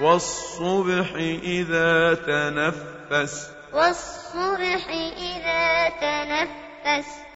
وَالصُّبْحِ إِذَا تَنَفَّسَ. وَالصُّبْحِ إِذَا تَنَفَّسَ.